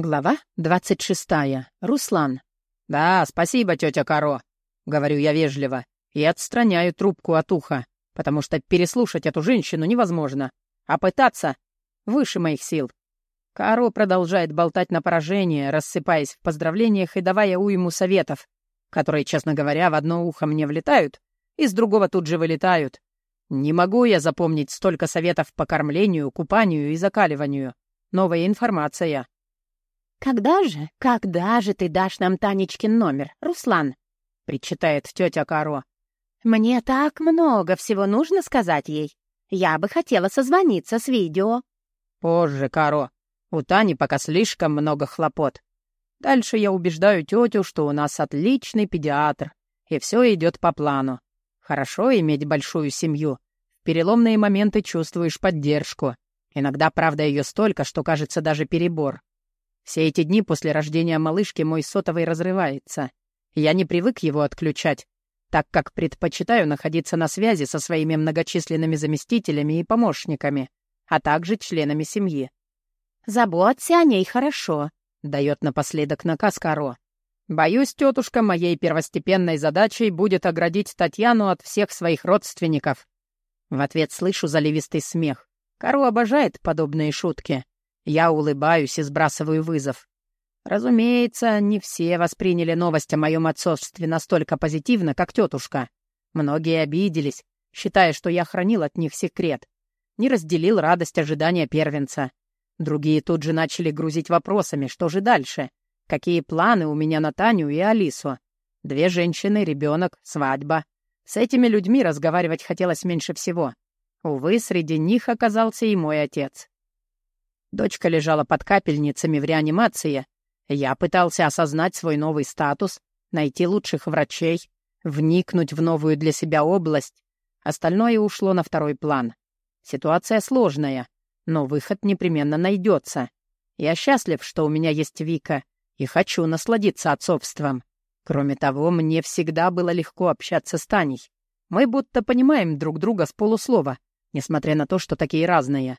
Глава двадцать шестая. Руслан. «Да, спасибо, тетя Каро», — говорю я вежливо, и отстраняю трубку от уха, потому что переслушать эту женщину невозможно, а пытаться выше моих сил. Каро продолжает болтать на поражение, рассыпаясь в поздравлениях и давая уйму советов, которые, честно говоря, в одно ухо мне влетают, из другого тут же вылетают. Не могу я запомнить столько советов по кормлению, купанию и закаливанию. Новая информация. «Когда же, когда же ты дашь нам Танечкин номер, Руслан?» — причитает тетя Каро. «Мне так много всего нужно сказать ей. Я бы хотела созвониться с видео». «Позже, Каро. У Тани пока слишком много хлопот. Дальше я убеждаю тетю, что у нас отличный педиатр, и все идет по плану. Хорошо иметь большую семью. В переломные моменты чувствуешь поддержку. Иногда, правда, ее столько, что кажется даже перебор. Все эти дни после рождения малышки мой сотовый разрывается. Я не привык его отключать, так как предпочитаю находиться на связи со своими многочисленными заместителями и помощниками, а также членами семьи. «Заботься о ней хорошо», — дает напоследок наказ Каро. «Боюсь, тетушка, моей первостепенной задачей будет оградить Татьяну от всех своих родственников». В ответ слышу заливистый смех. Каро обожает подобные шутки. Я улыбаюсь и сбрасываю вызов. Разумеется, не все восприняли новость о моем отцовстве настолько позитивно, как тетушка. Многие обиделись, считая, что я хранил от них секрет. Не разделил радость ожидания первенца. Другие тут же начали грузить вопросами, что же дальше? Какие планы у меня на Таню и Алису? Две женщины, ребенок, свадьба. С этими людьми разговаривать хотелось меньше всего. Увы, среди них оказался и мой отец. Дочка лежала под капельницами в реанимации. Я пытался осознать свой новый статус, найти лучших врачей, вникнуть в новую для себя область. Остальное ушло на второй план. Ситуация сложная, но выход непременно найдется. Я счастлив, что у меня есть Вика, и хочу насладиться отцовством. Кроме того, мне всегда было легко общаться с Таней. Мы будто понимаем друг друга с полуслова, несмотря на то, что такие разные.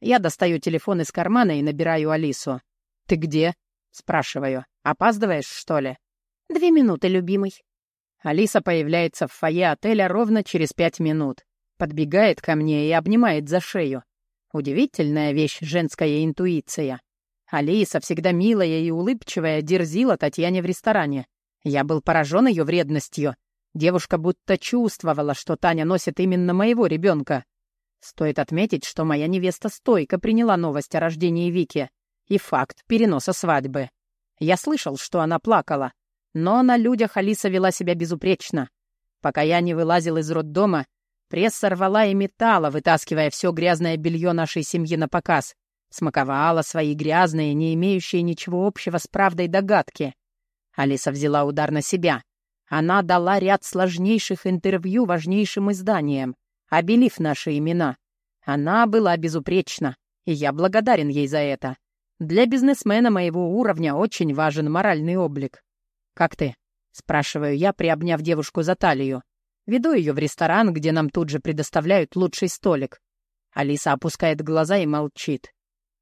Я достаю телефон из кармана и набираю Алису. «Ты где?» — спрашиваю. «Опаздываешь, что ли?» «Две минуты, любимый». Алиса появляется в фойе отеля ровно через пять минут. Подбегает ко мне и обнимает за шею. Удивительная вещь женская интуиция. Алиса, всегда милая и улыбчивая, дерзила Татьяне в ресторане. Я был поражен ее вредностью. Девушка будто чувствовала, что Таня носит именно моего ребенка. Стоит отметить, что моя невеста стойко приняла новость о рождении Вики и факт переноса свадьбы. Я слышал, что она плакала, но на людях Алиса вела себя безупречно. Пока я не вылазил из роддома, пресса рвала и металла, вытаскивая все грязное белье нашей семьи на показ. Смаковала свои грязные, не имеющие ничего общего с правдой догадки. Алиса взяла удар на себя. Она дала ряд сложнейших интервью важнейшим изданиям обелив наши имена. Она была безупречна, и я благодарен ей за это. Для бизнесмена моего уровня очень важен моральный облик. «Как ты?» — спрашиваю я, приобняв девушку за талию. Веду ее в ресторан, где нам тут же предоставляют лучший столик. Алиса опускает глаза и молчит.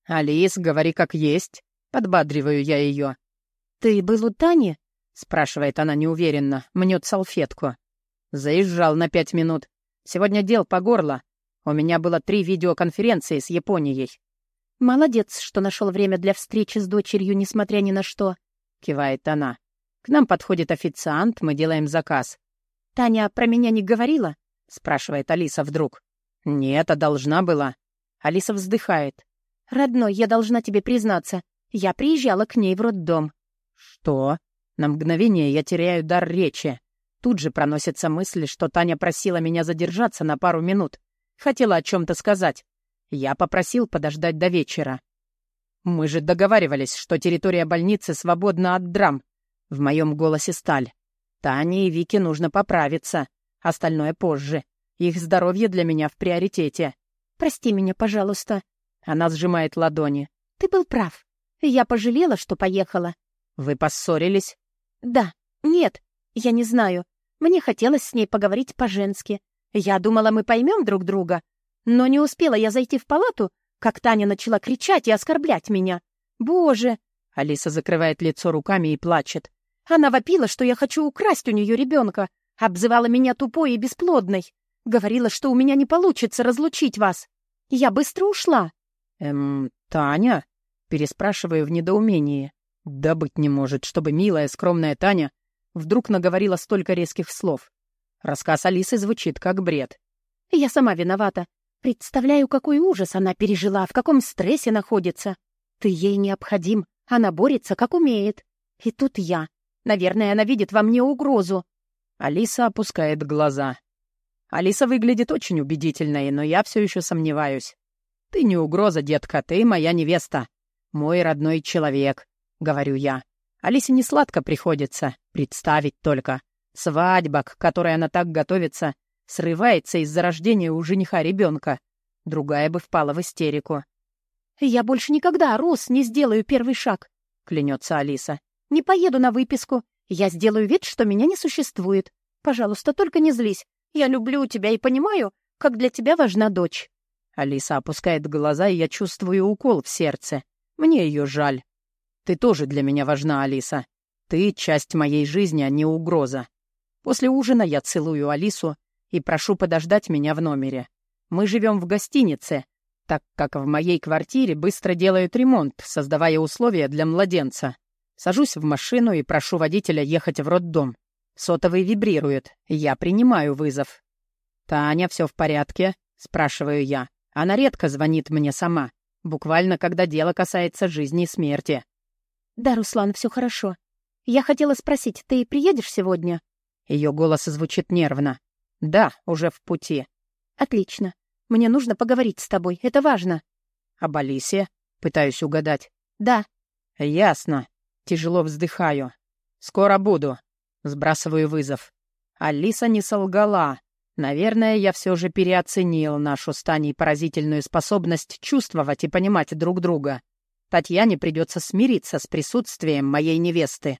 «Алис, говори как есть», — подбадриваю я ее. «Ты был у Тани?» — спрашивает она неуверенно, мнет салфетку. Заезжал на пять минут. Сегодня дел по горло. У меня было три видеоконференции с Японией». «Молодец, что нашел время для встречи с дочерью, несмотря ни на что», — кивает она. «К нам подходит официант, мы делаем заказ». «Таня про меня не говорила?» — спрашивает Алиса вдруг. «Нет, а должна была». Алиса вздыхает. «Родной, я должна тебе признаться. Я приезжала к ней в роддом». «Что?» На мгновение я теряю дар речи. Тут же проносится мысль, что Таня просила меня задержаться на пару минут. Хотела о чем-то сказать. Я попросил подождать до вечера. Мы же договаривались, что территория больницы свободна от драм. В моем голосе сталь. Тане и Вике нужно поправиться. Остальное позже. Их здоровье для меня в приоритете. «Прости меня, пожалуйста». Она сжимает ладони. «Ты был прав. Я пожалела, что поехала». «Вы поссорились?» «Да. Нет. Я не знаю. Мне хотелось с ней поговорить по-женски. Я думала, мы поймем друг друга. Но не успела я зайти в палату, как Таня начала кричать и оскорблять меня. Боже, Алиса закрывает лицо руками и плачет. Она вопила, что я хочу украсть у нее ребенка, обзывала меня тупой и бесплодной, говорила, что у меня не получится разлучить вас. Я быстро ушла. «Эм, Таня?» — переспрашиваю в недоумении. Да быть не может, чтобы милая, скромная Таня вдруг наговорила столько резких слов. Рассказ Алисы звучит как бред. «Я сама виновата. Представляю, какой ужас она пережила, в каком стрессе находится. Ты ей необходим, она борется, как умеет. И тут я. Наверное, она видит во мне угрозу». Алиса опускает глаза. Алиса выглядит очень убедительной, но я все еще сомневаюсь. «Ты не угроза, детка, ты моя невеста. Мой родной человек», — говорю я. Алисе не сладко приходится, представить только. Свадьба, к которой она так готовится, срывается из-за рождения у жениха ребенка. Другая бы впала в истерику. «Я больше никогда, Рос, не сделаю первый шаг», — клянется Алиса. «Не поеду на выписку. Я сделаю вид, что меня не существует. Пожалуйста, только не злись. Я люблю тебя и понимаю, как для тебя важна дочь». Алиса опускает глаза, и я чувствую укол в сердце. Мне ее жаль. Ты тоже для меня важна, Алиса. Ты — часть моей жизни, а не угроза. После ужина я целую Алису и прошу подождать меня в номере. Мы живем в гостинице, так как в моей квартире быстро делают ремонт, создавая условия для младенца. Сажусь в машину и прошу водителя ехать в роддом. Сотовый вибрирует, я принимаю вызов. «Таня, все в порядке?» — спрашиваю я. Она редко звонит мне сама, буквально когда дело касается жизни и смерти. «Да, Руслан, все хорошо. Я хотела спросить, ты приедешь сегодня?» Ее голос звучит нервно. «Да, уже в пути». «Отлично. Мне нужно поговорить с тобой. Это важно». «Об Алисе?» Пытаюсь угадать. «Да». «Ясно. Тяжело вздыхаю. Скоро буду». Сбрасываю вызов. Алиса не солгала. Наверное, я все же переоценил нашу с Таней поразительную способность чувствовать и понимать друг друга. Татьяне придется смириться с присутствием моей невесты.